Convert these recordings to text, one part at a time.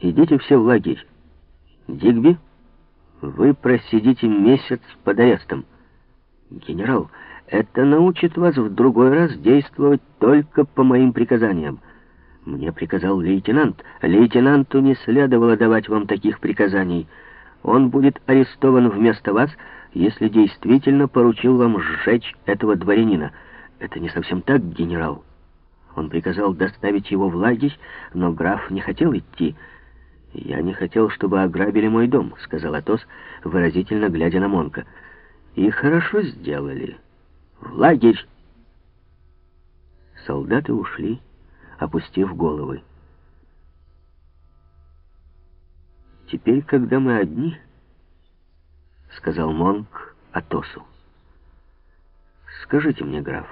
Идите все в лагерь. Дигби, вы просидите месяц под арестом. Генерал, это научит вас в другой раз действовать только по моим приказаниям. Мне приказал лейтенант. Лейтенанту не следовало давать вам таких приказаний. Он будет арестован вместо вас, если действительно поручил вам сжечь этого дворянина. Это не совсем так, генерал. Он приказал доставить его в лагерь, но граф не хотел идти. «Я не хотел, чтобы ограбили мой дом», — сказал Атос, выразительно глядя на Монка. «И хорошо сделали. В лагерь!» Солдаты ушли, опустив головы. «Теперь, когда мы одни», — сказал Монк Атосу, — «скажите мне, граф,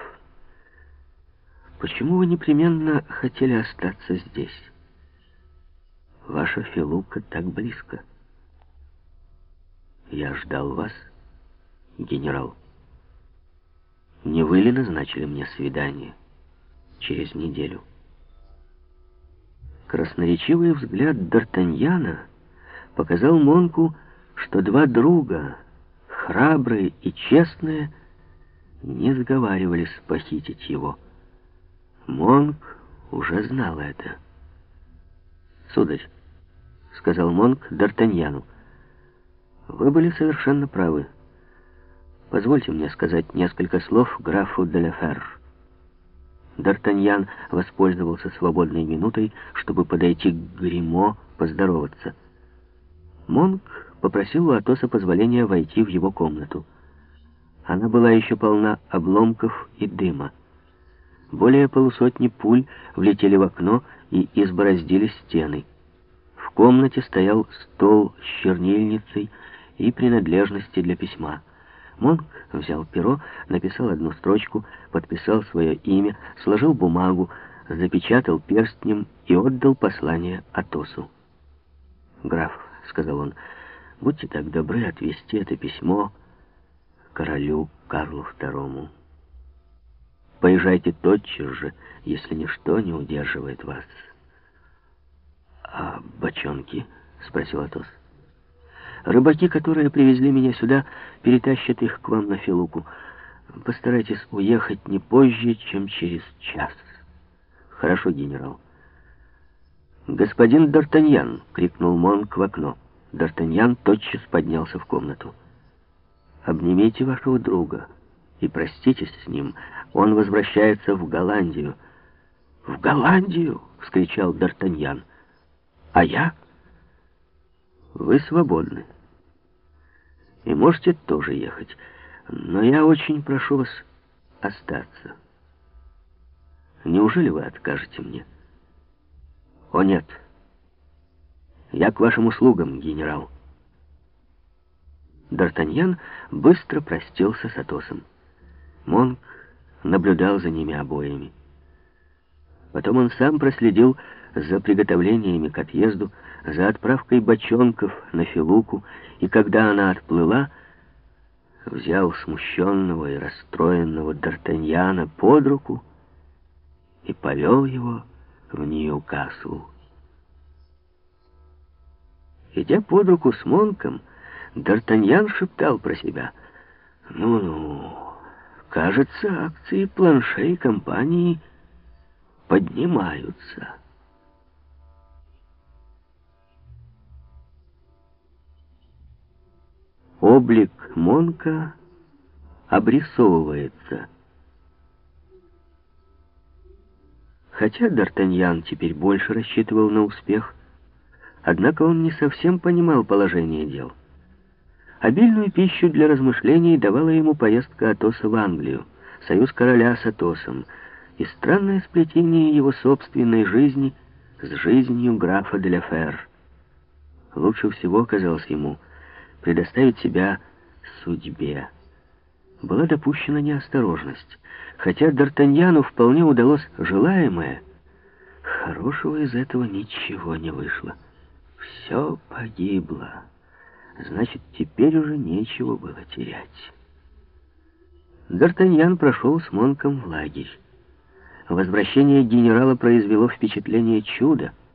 почему вы непременно хотели остаться здесь?» Ваша Филука так близко. Я ждал вас, генерал. Не вы ли назначили мне свидание через неделю? Красноречивый взгляд Д'Артаньяна показал Монку, что два друга, храбрые и честные, не сговаривались похитить его. Монк уже знал это. «Сударь», — сказал Монк Д'Артаньяну, — «вы были совершенно правы. Позвольте мне сказать несколько слов графу де Лефер». Д'Артаньян воспользовался свободной минутой, чтобы подойти к гримо поздороваться. Монк попросил у Атоса позволения войти в его комнату. Она была еще полна обломков и дыма. Более полусотни пуль влетели в окно и избороздили стены. В комнате стоял стол с чернильницей и принадлежности для письма. Монк взял перо, написал одну строчку, подписал свое имя, сложил бумагу, запечатал перстнем и отдал послание Атосу. «Граф», — сказал он, — «будьте так добры отвести это письмо королю Карлу II». Поезжайте тотчас же, если ничто не удерживает вас. «А бочонки?» — спросил Атос. «Рыбаки, которые привезли меня сюда, перетащат их к вам на Филуку. Постарайтесь уехать не позже, чем через час». «Хорошо, генерал». «Господин Д'Артаньян!» — крикнул Монк в окно. Д'Артаньян тотчас поднялся в комнату. «Обнимите вашего друга» и проститесь с ним. Он возвращается в Голландию». «В Голландию!» — вскричал Д'Артаньян. «А я?» «Вы свободны. И можете тоже ехать. Но я очень прошу вас остаться. Неужели вы откажете мне?» «О, нет. Я к вашим услугам, генерал». Д'Артаньян быстро простился с Атосом. Монк наблюдал за ними обоими. Потом он сам проследил за приготовлениями к отъезду, за отправкой бочонков на Филуку, и когда она отплыла, взял смущенного и расстроенного Д'Артаньяна под руку и повел его в Нью-Касл. Идя под руку с Монком, Д'Артаньян шептал про себя «Ну-ну». Кажется, акции планшей компании поднимаются. Облик Монка обрисовывается. Хотя Д'Артаньян теперь больше рассчитывал на успех, однако он не совсем понимал положение дел. Обильную пищу для размышлений давала ему поездка Атоса в Англию, союз короля с Атосом и странное сплетение его собственной жизни с жизнью графа де Фер. Лучше всего, казалось ему, предоставить себя судьбе. Была допущена неосторожность. Хотя Д'Артаньяну вполне удалось желаемое, хорошего из этого ничего не вышло. Все погибло. Значит, теперь уже нечего было терять. Д'Артаньян прошел с Монком в лагерь. Возвращение генерала произвело впечатление чуда —